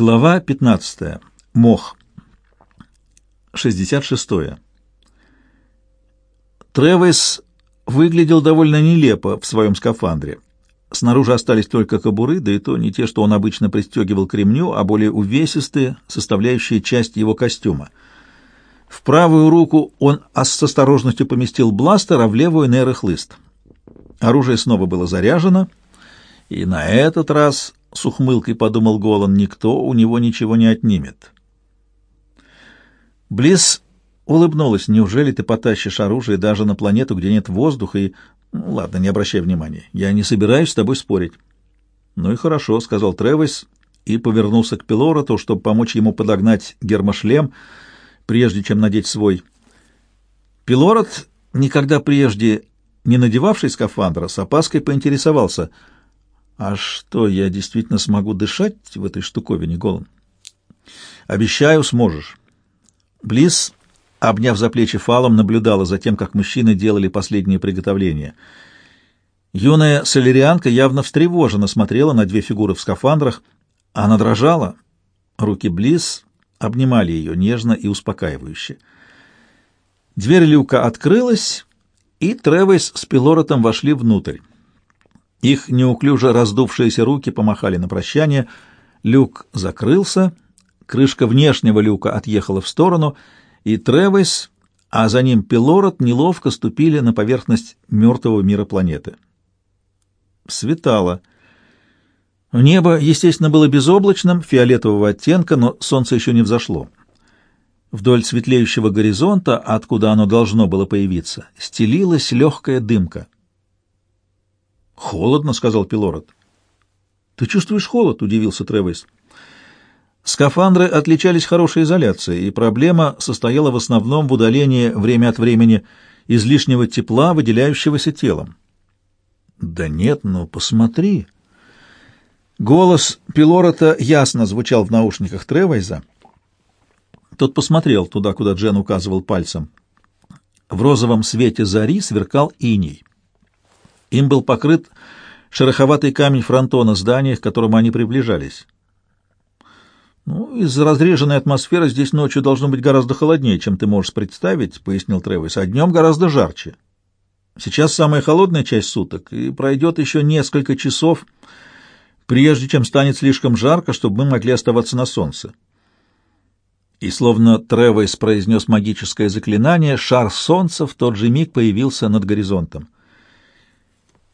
Глава 15. Мох. 66. Тревис выглядел довольно нелепо в своем скафандре. Снаружи остались только кобуры, да и то не те, что он обычно пристегивал к ремню, а более увесистые, составляющие часть его костюма. В правую руку он с осторожностью поместил бластер, а в левую — нейрохлыст. Оружие снова было заряжено, и на этот раз, с ухмылкой подумал Голан, никто у него ничего не отнимет. Близ улыбнулась. «Неужели ты потащишь оружие даже на планету, где нет воздуха и ну, ладно, не обращай внимания. Я не собираюсь с тобой спорить. Ну и хорошо, сказал Тревис и повернулся к Пилороту, чтобы помочь ему подогнать гермошлем, прежде чем надеть свой. Пилорот, никогда прежде не надевавший скафандра, с опаской поинтересовался, «А что, я действительно смогу дышать в этой штуковине, Голан?» «Обещаю, сможешь». Близ обняв за плечи фалом, наблюдала за тем, как мужчины делали последние приготовления. Юная солерианка явно встревоженно смотрела на две фигуры в скафандрах. Она дрожала. Руки Близ обнимали ее нежно и успокаивающе. Дверь люка открылась, и Тревес с Пилоротом вошли внутрь. Их неуклюже раздувшиеся руки помахали на прощание. Люк закрылся, крышка внешнего люка отъехала в сторону — и Тревес, а за ним Пилород неловко ступили на поверхность мертвого мира планеты. Светало. Небо, естественно, было безоблачным, фиолетового оттенка, но солнце еще не взошло. Вдоль светлеющего горизонта, откуда оно должно было появиться, стелилась легкая дымка. «Холодно», — сказал Пилород. «Ты чувствуешь холод?» — удивился Тревес. Скафандры отличались хорошей изоляцией, и проблема состояла в основном в удалении время от времени излишнего тепла, выделяющегося телом. «Да нет, ну посмотри!» Голос Пилорота ясно звучал в наушниках Тревайза. Тот посмотрел туда, куда Джен указывал пальцем. В розовом свете зари сверкал иней. Им был покрыт шероховатый камень фронтона здания, к которому они приближались. «Ну, из-за разреженной атмосферы здесь ночью должно быть гораздо холоднее, чем ты можешь представить», — пояснил Тревис, — «а днем гораздо жарче. Сейчас самая холодная часть суток, и пройдет еще несколько часов, прежде чем станет слишком жарко, чтобы мы могли оставаться на солнце». И словно Тревис произнес магическое заклинание, шар солнца в тот же миг появился над горизонтом.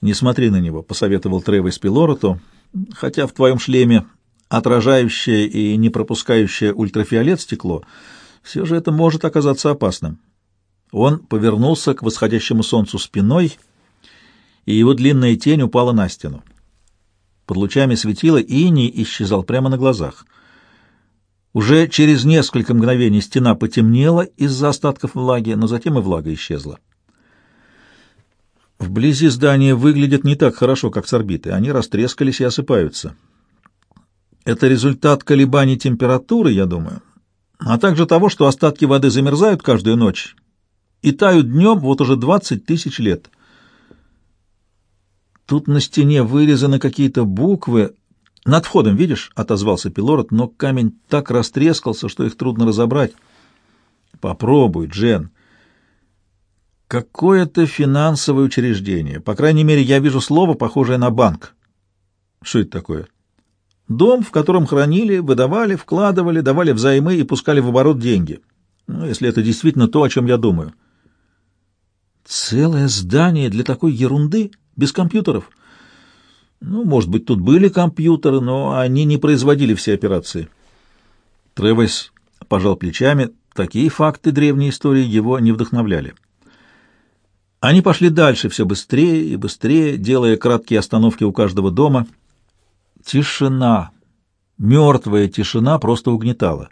«Не смотри на него», — посоветовал Тревис Пилороту, — «хотя в твоем шлеме отражающее и не пропускающее ультрафиолет стекло, все же это может оказаться опасным. Он повернулся к восходящему солнцу спиной, и его длинная тень упала на стену. Под лучами светила иней исчезал прямо на глазах. Уже через несколько мгновений стена потемнела из-за остатков влаги, но затем и влага исчезла. Вблизи здания выглядят не так хорошо, как с орбиты. Они растрескались и осыпаются. Это результат колебаний температуры, я думаю, а также того, что остатки воды замерзают каждую ночь и тают днем вот уже 20 тысяч лет. Тут на стене вырезаны какие-то буквы. Над входом, видишь, — отозвался Пилород, но камень так растрескался, что их трудно разобрать. Попробуй, Джен. Какое-то финансовое учреждение. По крайней мере, я вижу слово, похожее на банк. Что это такое? Дом, в котором хранили, выдавали, вкладывали, давали взаймы и пускали в оборот деньги. Ну, если это действительно то, о чем я думаю. Целое здание для такой ерунды, без компьютеров. Ну, может быть, тут были компьютеры, но они не производили все операции. Тревес пожал плечами. Такие факты древней истории его не вдохновляли. Они пошли дальше все быстрее и быстрее, делая краткие остановки у каждого дома — Тишина, мертвая тишина просто угнетала.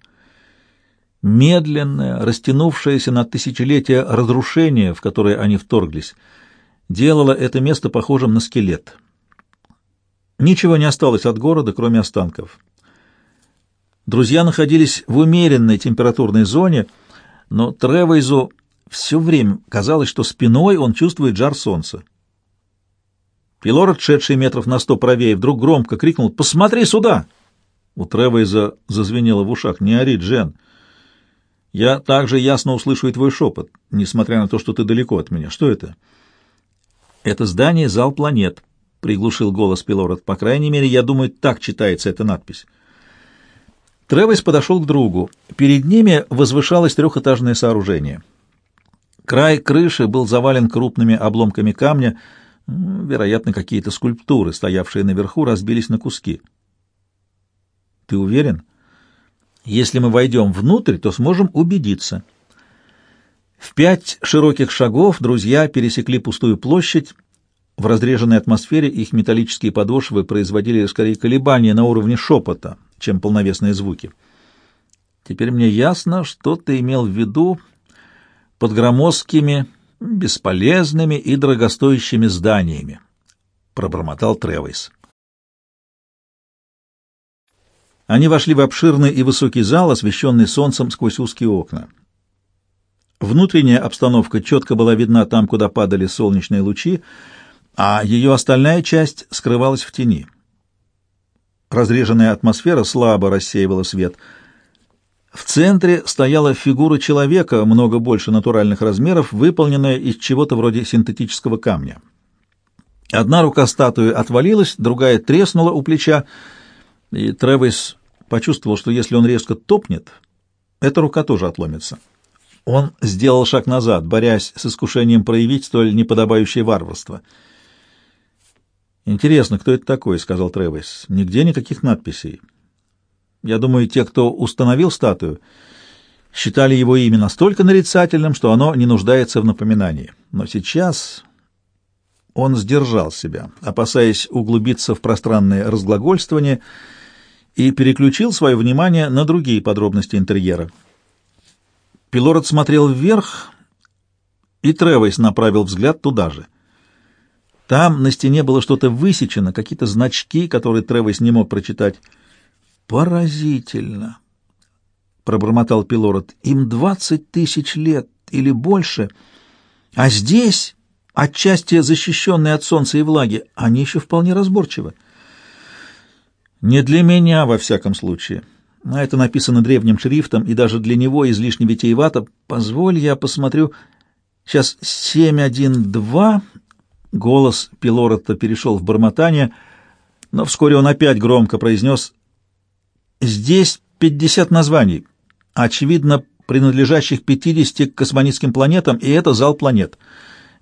Медленное, растянувшееся на тысячелетия разрушение, в которое они вторглись, делало это место похожим на скелет. Ничего не осталось от города, кроме останков. Друзья находились в умеренной температурной зоне, но Тревейзу все время казалось, что спиной он чувствует жар солнца. Пилород, шедший метров на сто правее, вдруг громко крикнул «Посмотри сюда!» У Тревейза зазвенело в ушах. «Не ори, Джен. Я также ясно услышу и твой шепот, несмотря на то, что ты далеко от меня. Что это?» «Это здание — зал планет», — приглушил голос Пилород. «По крайней мере, я думаю, так читается эта надпись». Тревис подошел к другу. Перед ними возвышалось трехэтажное сооружение. Край крыши был завален крупными обломками камня, вероятно, какие-то скульптуры, стоявшие наверху, разбились на куски. Ты уверен? Если мы войдем внутрь, то сможем убедиться. В пять широких шагов друзья пересекли пустую площадь. В разреженной атмосфере их металлические подошвы производили скорее колебания на уровне шепота, чем полновесные звуки. Теперь мне ясно, что ты имел в виду под громоздкими, бесполезными и дорогостоящими зданиями, — пробормотал Тревис. Они вошли в обширный и высокий зал, освещенный солнцем сквозь узкие окна. Внутренняя обстановка четко была видна там, куда падали солнечные лучи, а ее остальная часть скрывалась в тени. Разреженная атмосфера слабо рассеивала свет. В центре стояла фигура человека, много больше натуральных размеров, выполненная из чего-то вроде синтетического камня. Одна рука статуи отвалилась, другая треснула у плеча, и Тревис почувствовал, что если он резко топнет, эта рука тоже отломится. Он сделал шаг назад, борясь с искушением проявить столь неподобающее варварство. «Интересно, кто это такой?» — сказал Тревис. «Нигде никаких надписей. Я думаю, те, кто установил статую, считали его имя настолько нарицательным, что оно не нуждается в напоминании. Но сейчас он сдержал себя, опасаясь углубиться в пространное разглагольствование — и переключил свое внимание на другие подробности интерьера. Пилород смотрел вверх, и Тревойс направил взгляд туда же. Там на стене было что-то высечено, какие-то значки, которые Тревойс не мог прочитать. «Поразительно!» — пробормотал Пилород. «Им двадцать тысяч лет или больше, а здесь, отчасти защищенные от солнца и влаги, они еще вполне разборчивы». Не для меня, во всяком случае. А это написано древним шрифтом, и даже для него излишне витиевато. Позволь, я посмотрю. Сейчас 712. Голос Пилорота перешел в бормотание, но вскоре он опять громко произнес «Здесь 50 названий, очевидно, принадлежащих 50 космонитским планетам, и это зал планет.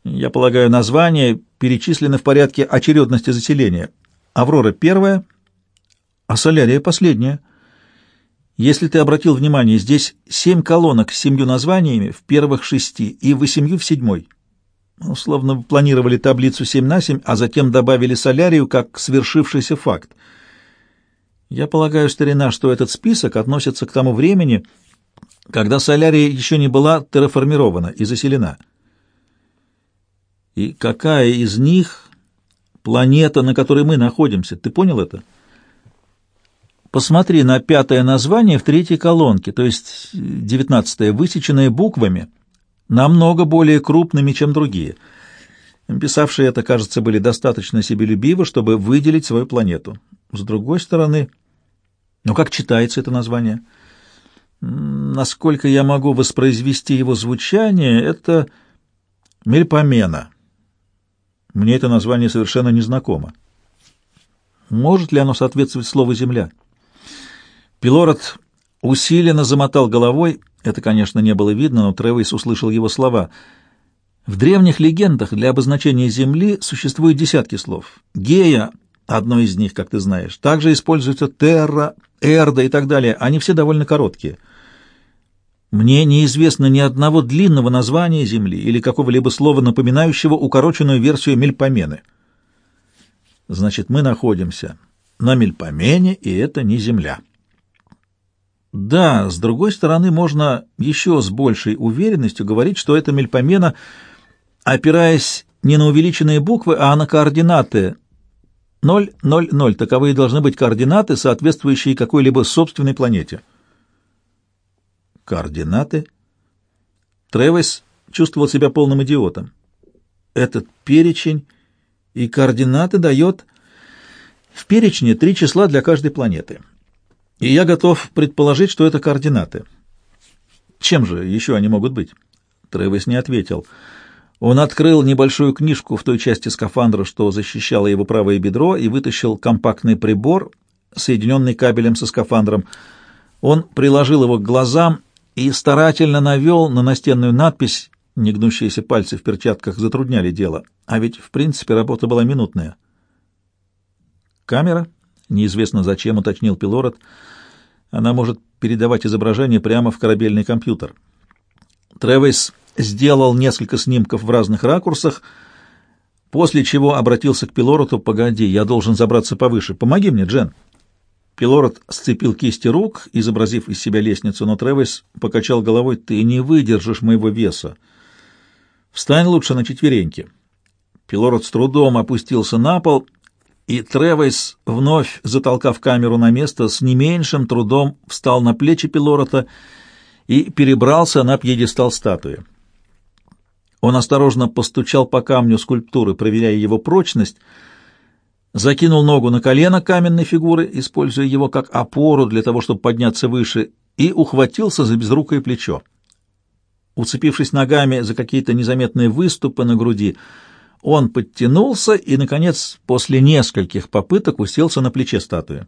Я полагаю, названия перечислены в порядке очередности заселения. Аврора первая — а солярия последняя. Если ты обратил внимание, здесь семь колонок с семью названиями в первых шести и восемью в седьмой. Ну, словно планировали таблицу 7 на 7, а затем добавили солярию как свершившийся факт. Я полагаю, старина, что этот список относится к тому времени, когда солярия еще не была терраформирована и заселена. И какая из них планета, на которой мы находимся? Ты понял это? — Посмотри на пятое название в третьей колонке, то есть девятнадцатое, высеченное буквами, намного более крупными, чем другие. Писавшие это, кажется, были достаточно себелюбивы, чтобы выделить свою планету. С другой стороны, ну как читается это название? Насколько я могу воспроизвести его звучание, это Мельпомена. Мне это название совершенно незнакомо. Может ли оно соответствовать слову «земля»? Пилород усиленно замотал головой. Это, конечно, не было видно, но Тревис услышал его слова. В древних легендах для обозначения Земли существуют десятки слов. Гея — одно из них, как ты знаешь. Также используются терра, эрда и так далее. Они все довольно короткие. Мне неизвестно ни одного длинного названия Земли или какого-либо слова, напоминающего укороченную версию Мельпомены. Значит, мы находимся на Мельпомене, и это не Земля. Да, с другой стороны, можно еще с большей уверенностью говорить, что это Мельпомена, опираясь не на увеличенные буквы, а на координаты 0, 0, 0. Таковые должны быть координаты, соответствующие какой-либо собственной планете. Координаты? Тревис чувствовал себя полным идиотом. Этот перечень и координаты дает... В перечне три числа для каждой планеты. И я готов предположить, что это координаты. Чем же еще они могут быть? Тревис не ответил. Он открыл небольшую книжку в той части скафандра, что защищало его правое бедро, и вытащил компактный прибор, соединенный кабелем со скафандром. Он приложил его к глазам и старательно навел на настенную надпись. Негнущиеся пальцы в перчатках затрудняли дело, а ведь, в принципе, работа была минутная. «Камера?» — неизвестно зачем, уточнил Пилород. «Она может передавать изображение прямо в корабельный компьютер». Тревис сделал несколько снимков в разных ракурсах, после чего обратился к Пилороту. «Погоди, я должен забраться повыше. Помоги мне, Джен». Пилород сцепил кисти рук, изобразив из себя лестницу, но Тревис покачал головой. «Ты не выдержишь моего веса. Встань лучше на четвереньки». Пилород с трудом опустился на пол, и Тревис, вновь затолкав камеру на место, с не меньшим трудом встал на плечи Пилорота и перебрался на пьедестал статуи. Он осторожно постучал по камню скульптуры, проверяя его прочность, закинул ногу на колено каменной фигуры, используя его как опору для того, чтобы подняться выше, и ухватился за безрукое плечо. Уцепившись ногами за какие-то незаметные выступы на груди, он подтянулся и, наконец, после нескольких попыток уселся на плече статуи.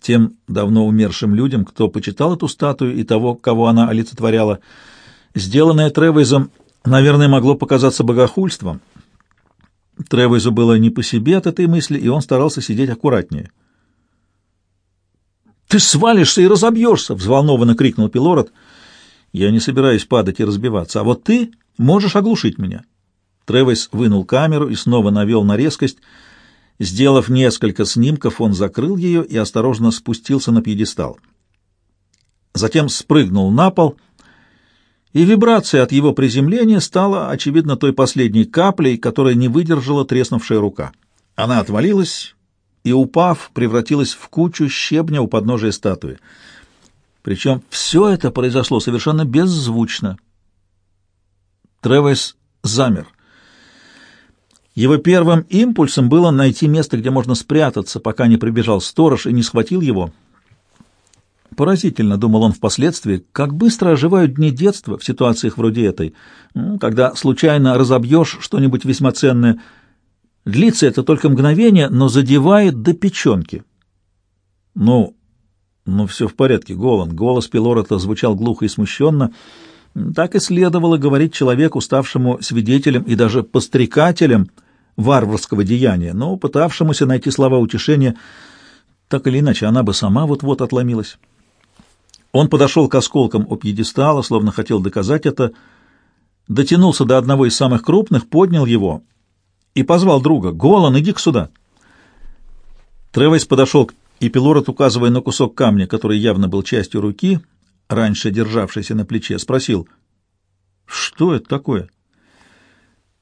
Тем давно умершим людям, кто почитал эту статую и того, кого она олицетворяла, сделанное Тревейзом наверное, могло показаться богохульством. Тревойзу было не по себе от этой мысли, и он старался сидеть аккуратнее. «Ты свалишься и разобьешься!» — взволнованно крикнул Пилород. «Я не собираюсь падать и разбиваться, а вот ты можешь оглушить меня». Тревойс вынул камеру и снова навел на резкость. Сделав несколько снимков, он закрыл ее и осторожно спустился на пьедестал. Затем спрыгнул на пол и вибрация от его приземления стала, очевидно, той последней каплей, которая не выдержала треснувшая рука. Она отвалилась и, упав, превратилась в кучу щебня у подножия статуи. Причем все это произошло совершенно беззвучно. Тревес замер. Его первым импульсом было найти место, где можно спрятаться, пока не прибежал сторож и не схватил его — Поразительно, думал он впоследствии, как быстро оживают дни детства в ситуациях вроде этой, когда случайно разобьешь что-нибудь весьма ценное. Длится это только мгновение, но задевает до печенки. Ну, ну все в порядке, Голан. Голос Пилорота звучал глухо и смущенно. Так и следовало говорить человеку, ставшему свидетелем и даже пострекателем варварского деяния, но пытавшемуся найти слова утешения, так или иначе она бы сама вот-вот отломилась. Он подошел к осколкам у пьедестала, словно хотел доказать это, дотянулся до одного из самых крупных, поднял его и позвал друга. «Голан, иди-ка сюда!» Тревес подошел к и Пилорот, указывая на кусок камня, который явно был частью руки, раньше державшейся на плече, спросил, «Что это такое?»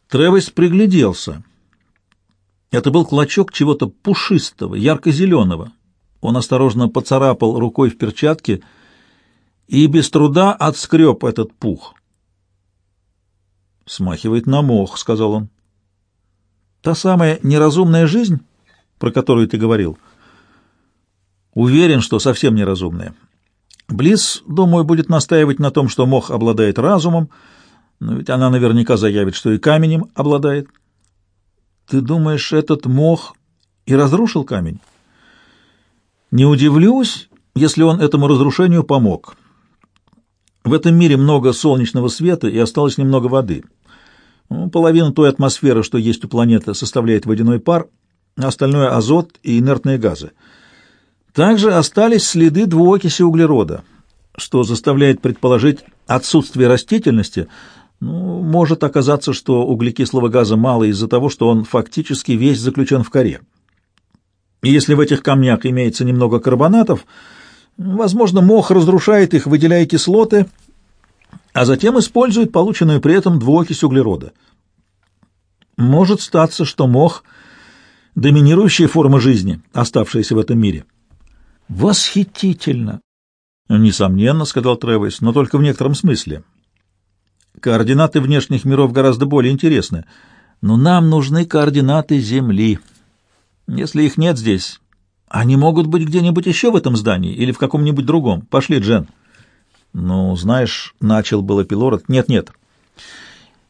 Тревес пригляделся. Это был клочок чего-то пушистого, ярко-зеленого. Он осторожно поцарапал рукой в перчатке — и без труда отскреб этот пух. «Смахивает на мох», — сказал он. «Та самая неразумная жизнь, про которую ты говорил?» «Уверен, что совсем неразумная. Близ, думаю, будет настаивать на том, что мох обладает разумом, но ведь она наверняка заявит, что и каменем обладает. Ты думаешь, этот мох и разрушил камень? Не удивлюсь, если он этому разрушению помог». В этом мире много солнечного света и осталось немного воды. Ну, половину той атмосферы, что есть у планеты, составляет водяной пар, остальное — азот и инертные газы. Также остались следы двуокиси углерода, что заставляет предположить отсутствие растительности. Ну, может оказаться, что углекислого газа мало из-за того, что он фактически весь заключен в коре. И если в этих камнях имеется немного карбонатов — Возможно, мох разрушает их, выделяя кислоты, а затем использует полученную при этом двуокись углерода. Может статься, что мох — доминирующая форма жизни, оставшаяся в этом мире. Восхитительно! Несомненно, — сказал Тревис, — но только в некотором смысле. Координаты внешних миров гораздо более интересны, но нам нужны координаты Земли. Если их нет здесь, Они могут быть где-нибудь еще в этом здании или в каком-нибудь другом. Пошли, Джен. Ну, знаешь, начал было Пилород. Нет-нет.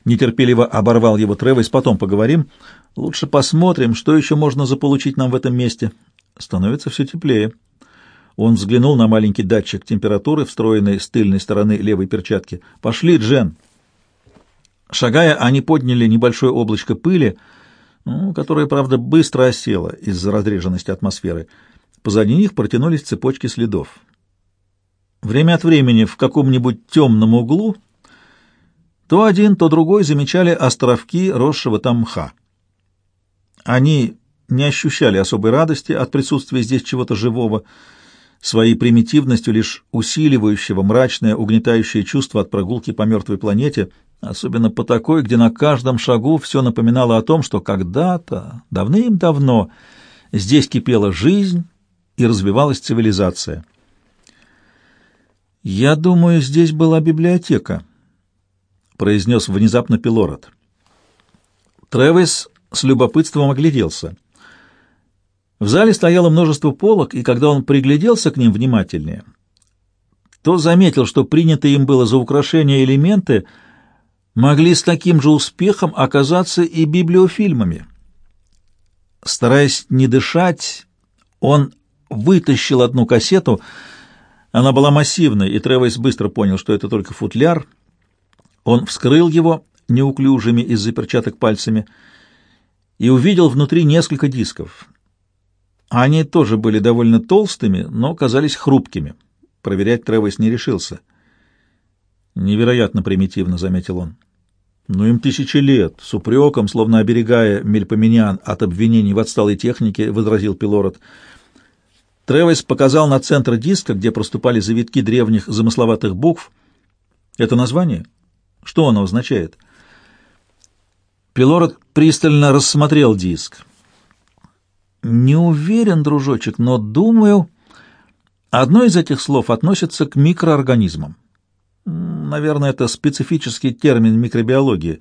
Нетерпеливо оборвал его Тревис. Потом поговорим. Лучше посмотрим, что еще можно заполучить нам в этом месте. Становится все теплее. Он взглянул на маленький датчик температуры, встроенный с тыльной стороны левой перчатки. «Пошли, Джен!» Шагая, они подняли небольшое облачко пыли, ну, которое, правда, быстро осело из-за разреженности атмосферы. Позади них протянулись цепочки следов. Время от времени в каком-нибудь темном углу то один, то другой замечали островки росшего там мха. Они не ощущали особой радости от присутствия здесь чего-то живого, своей примитивностью лишь усиливающего мрачное, угнетающее чувство от прогулки по мертвой планете, особенно по такой, где на каждом шагу все напоминало о том, что когда-то, давным-давно, здесь кипела жизнь и развивалась цивилизация. «Я думаю, здесь была библиотека», — произнес внезапно Пилород. Тревис с любопытством огляделся. В зале стояло множество полок, и когда он пригляделся к ним внимательнее, то заметил, что принятые им было за украшения элементы могли с таким же успехом оказаться и библиофильмами. Стараясь не дышать, он вытащил одну кассету. Она была массивной, и Тревес быстро понял, что это только футляр. Он вскрыл его неуклюжими из-за перчаток пальцами и увидел внутри несколько дисков. Они тоже были довольно толстыми, но казались хрупкими. Проверять Тревес не решился. «Невероятно примитивно», — заметил он. «Ну им тысячи лет», — с упреком, словно оберегая мельпоменян от обвинений в отсталой технике, возразил Пилород. Тревес показал на центр диска, где проступали завитки древних замысловатых букв. «Это название? Что оно означает?» Пилород пристально рассмотрел диск. Не уверен, дружочек, но думаю, одно из этих слов относится к микроорганизмам. Наверное, это специфический термин микробиологии,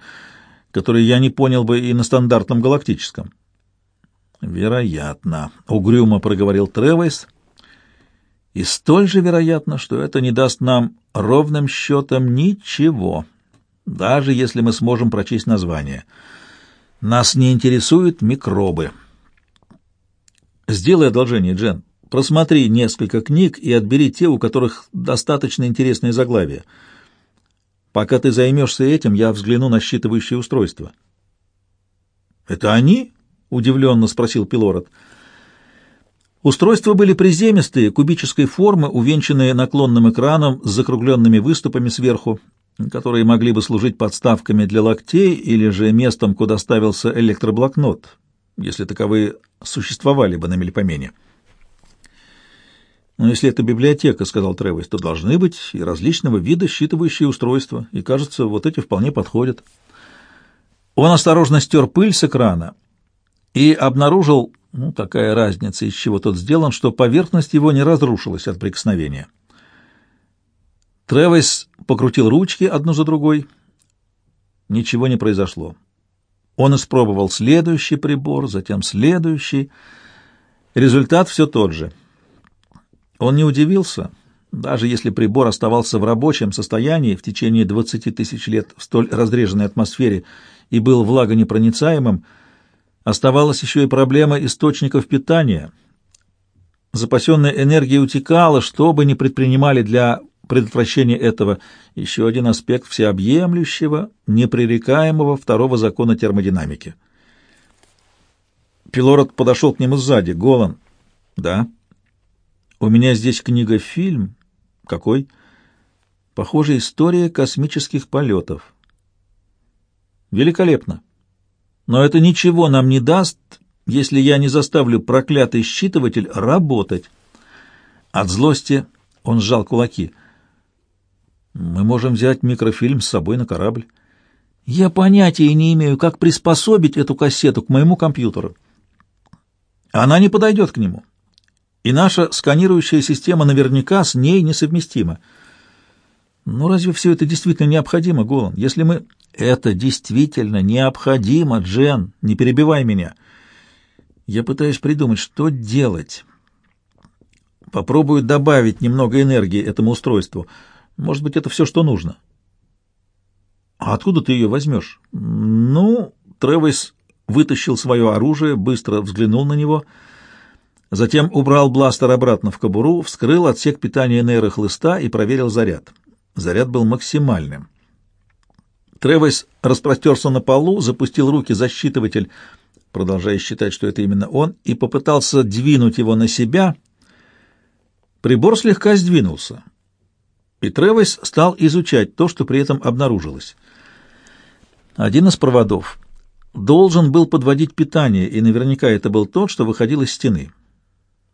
который я не понял бы и на стандартном галактическом. Вероятно, угрюмо проговорил Тревойс. И столь же вероятно, что это не даст нам ровным счетом ничего, даже если мы сможем прочесть название. Нас не интересуют микробы. Сделай одолжение, Джен. Просмотри несколько книг и отбери те, у которых достаточно интересные заглавия. Пока ты займешься этим, я взгляну на считывающее устройство. «Это они?» — удивленно спросил Пилород. Устройства были приземистые, кубической формы, увенчанные наклонным экраном с закругленными выступами сверху, которые могли бы служить подставками для локтей или же местом, куда ставился электроблокнот, если таковые существовали бы на Мельпомене. «Но если это библиотека, — сказал Тревес, — то должны быть и различного вида считывающие устройства, и, кажется, вот эти вполне подходят». Он осторожно стер пыль с экрана и обнаружил, ну, такая разница, из чего тот сделан, что поверхность его не разрушилась от прикосновения. Тревес покрутил ручки одну за другой. Ничего не произошло. Он испробовал следующий прибор, затем следующий. Результат все тот же. Он не удивился, даже если прибор оставался в рабочем состоянии в течение 20 тысяч лет в столь разреженной атмосфере и был влагонепроницаемым, оставалась еще и проблема источников питания. Запасенная энергия утекала, что бы ни предпринимали для предотвращение этого еще один аспект всеобъемлющего, непререкаемого второго закона термодинамики. Пилород подошел к нему сзади. Голан. Да. У меня здесь книга-фильм. Какой? Похоже, история космических полетов. Великолепно. Но это ничего нам не даст, если я не заставлю проклятый считыватель работать. От злости он сжал кулаки — мы можем взять микрофильм с собой на корабль. Я понятия не имею, как приспособить эту кассету к моему компьютеру. Она не подойдет к нему. И наша сканирующая система наверняка с ней несовместима. Но разве все это действительно необходимо, Голан? Если мы... Это действительно необходимо, Джен, не перебивай меня. Я пытаюсь придумать, что делать. Попробую добавить немного энергии этому устройству. Может быть, это все, что нужно. А откуда ты ее возьмешь? Ну, Тревис вытащил свое оружие, быстро взглянул на него, затем убрал бластер обратно в кобуру, вскрыл отсек питания нейрохлыста и проверил заряд. Заряд был максимальным. Тревис распростерся на полу, запустил руки за считыватель, продолжая считать, что это именно он, и попытался двинуть его на себя — Прибор слегка сдвинулся, и Тревес стал изучать то, что при этом обнаружилось. Один из проводов должен был подводить питание, и наверняка это был тот, что выходил из стены.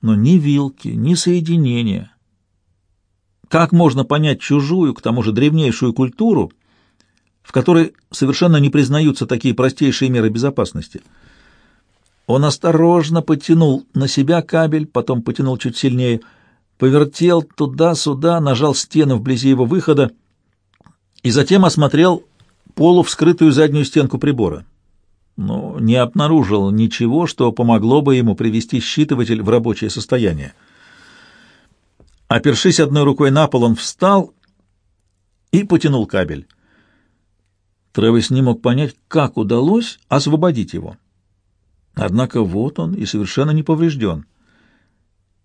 Но ни вилки, ни соединения. Как можно понять чужую, к тому же древнейшую культуру, в которой совершенно не признаются такие простейшие меры безопасности? Он осторожно потянул на себя кабель, потом потянул чуть сильнее — повертел туда-сюда, нажал стену вблизи его выхода и затем осмотрел полувскрытую заднюю стенку прибора. Но не обнаружил ничего, что помогло бы ему привести считыватель в рабочее состояние. Опершись одной рукой на пол, он встал и потянул кабель. Тревис не мог понять, как удалось освободить его. Однако вот он и совершенно не поврежден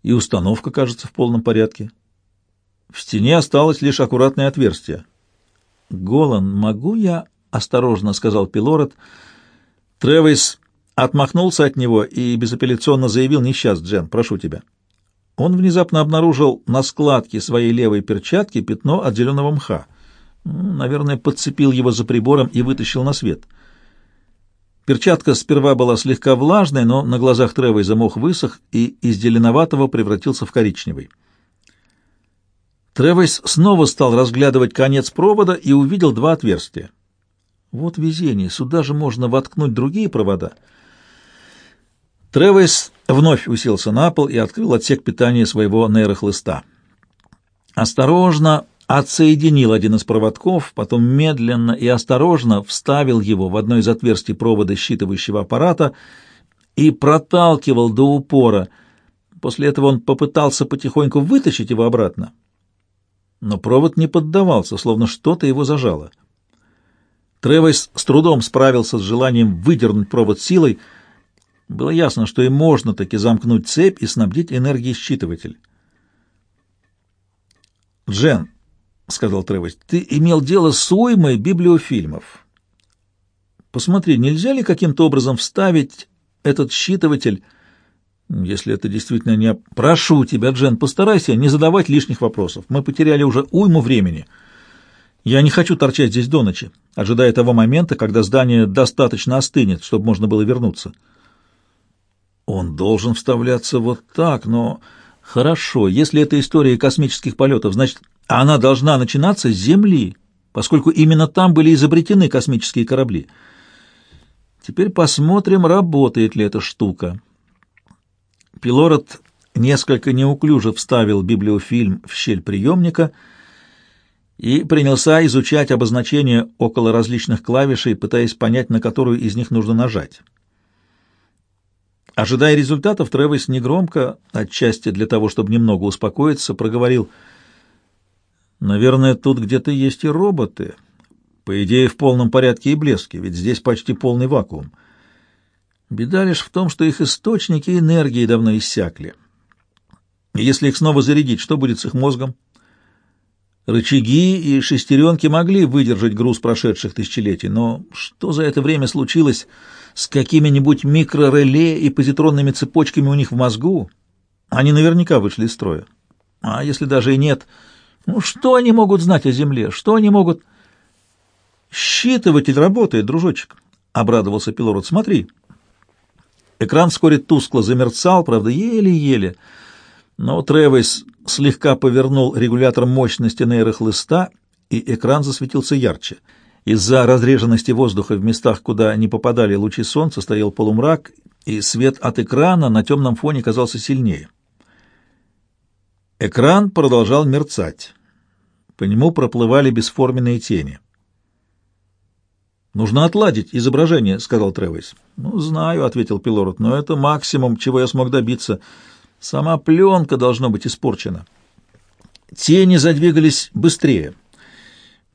и установка, кажется, в полном порядке. В стене осталось лишь аккуратное отверстие. «Голан, могу я?» — осторожно сказал Пилорет. Тревис отмахнулся от него и безапелляционно заявил «Не сейчас, Джен, прошу тебя». Он внезапно обнаружил на складке своей левой перчатки пятно от зеленого мха. Наверное, подцепил его за прибором и вытащил на свет — Перчатка сперва была слегка влажной, но на глазах Тревой замох высох и из зеленоватого превратился в коричневый. Тревойс снова стал разглядывать конец провода и увидел два отверстия. Вот везение, сюда же можно воткнуть другие провода. Тревойс вновь уселся на пол и открыл отсек питания своего нейрохлыста. Осторожно отсоединил один из проводков, потом медленно и осторожно вставил его в одно из отверстий провода считывающего аппарата и проталкивал до упора. После этого он попытался потихоньку вытащить его обратно. Но провод не поддавался, словно что-то его зажало. Тревойс с трудом справился с желанием выдернуть провод силой. Было ясно, что и можно таки замкнуть цепь и снабдить энергией считыватель. «Джен, — сказал Тревес, — ты имел дело с уймой библиофильмов. Посмотри, нельзя ли каким-то образом вставить этот считыватель, если это действительно не... Прошу тебя, Джен, постарайся не задавать лишних вопросов. Мы потеряли уже уйму времени. Я не хочу торчать здесь до ночи, ожидая того момента, когда здание достаточно остынет, чтобы можно было вернуться. Он должен вставляться вот так, но... Хорошо, если это история космических полетов, значит, она должна начинаться с Земли, поскольку именно там были изобретены космические корабли. Теперь посмотрим, работает ли эта штука. Пилород несколько неуклюже вставил библиофильм в щель приемника и принялся изучать обозначения около различных клавишей, пытаясь понять, на которую из них нужно нажать. Ожидая результатов, Тревис негромко, отчасти для того, чтобы немного успокоиться, проговорил «Наверное, тут где-то есть и роботы. По идее, в полном порядке и блеске, ведь здесь почти полный вакуум. Беда лишь в том, что их источники энергии давно иссякли. Если их снова зарядить, что будет с их мозгом?» Рычаги и шестеренки могли выдержать груз прошедших тысячелетий, но что за это время случилось с какими-нибудь микрореле и позитронными цепочками у них в мозгу, они наверняка вышли из строя. А если даже и нет, ну что они могут знать о Земле? Что они могут... Считыватель работает, дружочек, — обрадовался Пилород. Смотри. Экран вскоре тускло замерцал, правда, еле-еле, но Тревис слегка повернул регулятор мощности нейрохлыста, и экран засветился ярче — из-за разреженности воздуха в местах, куда не попадали лучи солнца, стоял полумрак, и свет от экрана на темном фоне казался сильнее. Экран продолжал мерцать. По нему проплывали бесформенные тени. «Нужно отладить изображение», — сказал Тревис. «Ну, знаю», — ответил Пилород, — «но это максимум, чего я смог добиться. Сама пленка должно быть испорчена. Тени задвигались быстрее.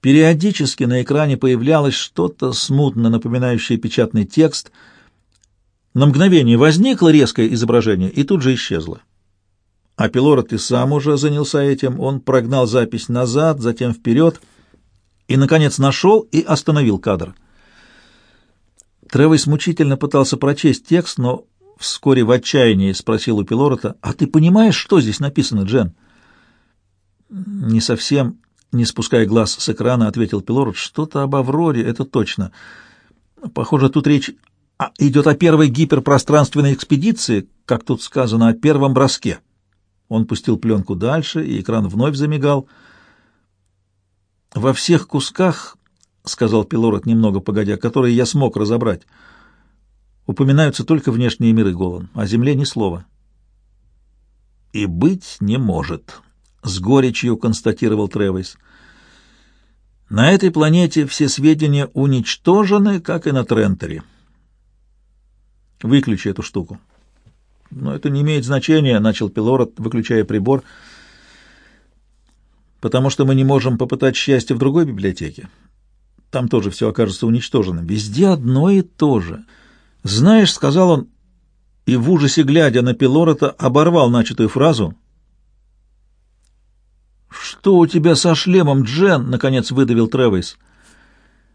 Периодически на экране появлялось что-то смутно напоминающее печатный текст. На мгновение возникло резкое изображение и тут же исчезло. А Пилород и сам уже занялся этим. Он прогнал запись назад, затем вперед и, наконец, нашел и остановил кадр. Тревис мучительно пытался прочесть текст, но вскоре в отчаянии спросил у Пилорота, «А ты понимаешь, что здесь написано, Джен?» «Не совсем», не спуская глаз с экрана, ответил Пилород, «Что-то об Авроре, это точно. Похоже, тут речь идет о первой гиперпространственной экспедиции, как тут сказано, о первом броске». Он пустил пленку дальше, и экран вновь замигал. «Во всех кусках, — сказал Пилород немного погодя, — которые я смог разобрать, упоминаются только внешние миры Голан, о Земле ни слова». «И быть не может», — с горечью констатировал Тревис. «На этой планете все сведения уничтожены, как и на Трентере. Выключи эту штуку». «Но это не имеет значения», — начал Пилород, выключая прибор, «потому что мы не можем попытать счастье в другой библиотеке. Там тоже все окажется уничтоженным. Везде одно и то же. Знаешь, — сказал он, и в ужасе, глядя на Пилорота, оборвал начатую фразу. «Что у тебя со шлемом, Джен?» — наконец выдавил Тревис. —